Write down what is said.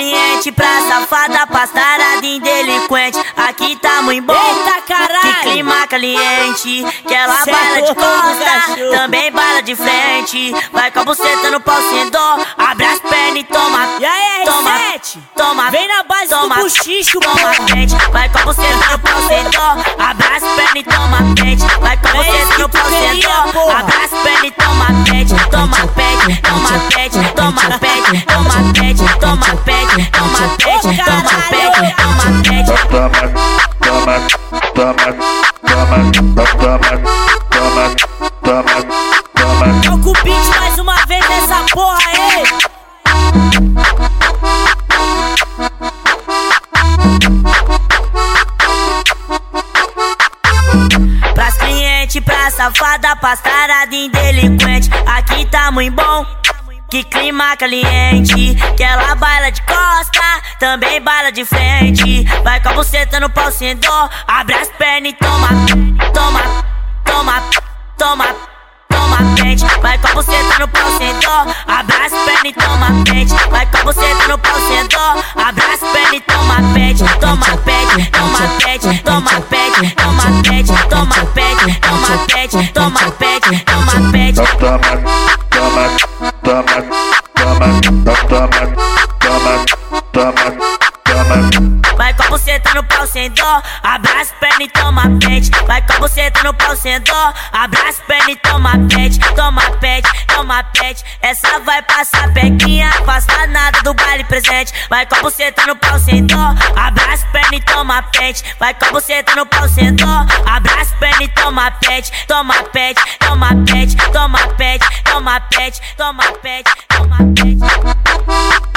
cliente pra safada, pastarada em delinquente. Aqui tá muito bom. Eita caralho! Que clima caliente, que ela Cê é baila de louco, costa, também baila de frente. Vai com a buceta no pau sem dó, abre as pernas e toma. E aí, toma, R7? toma, Vem na base toma, do buchicho, toma frente. Vai com a buceta no pau sem dó, abre as pernas e toma frente. Vai com a É buceta no pau sem dó, abre as pernas e toma frente. Toma pede, toma pede, toma pede, toma pede, toma pede, toma pede, toma pede, toma pede. toma, toma, toma, toma, toma, toma, Pras cliente, pra safada, pastarada em delinquente. Aqui tá muito bom. Que clima caliente, que ela baila de costa, também baila de frente. Vai com a buceta no pau sem dó, abre as pernas e toma, toma, toma, toma, toma frente. Vai com a buceta no pau sem dó, abre as pernas e toma frente. Vai com a buceta no pau sem dó, abre as pernas e toma pede, toma pede, toma pede, toma pede, toma pede, toma pede, toma pede, toma pede, toma pede. Toma, toma, toma, toma, toma, toma, toma, toma. Vai com a buceta no pau sem dó, abre as pernas e toma pede. Vai com a buceta no pau sem dó, abre as pernas e toma pede. Toma pede, toma pede. Essa vai passar peguinha, passa nada do baile presente. Vai com a buceta no pau sem dó, e toma pet, Vai com você tá no pau sentou, Abraça perna e toma pet, Toma pet, toma pet, toma pet, toma pet, toma pet, toma pet.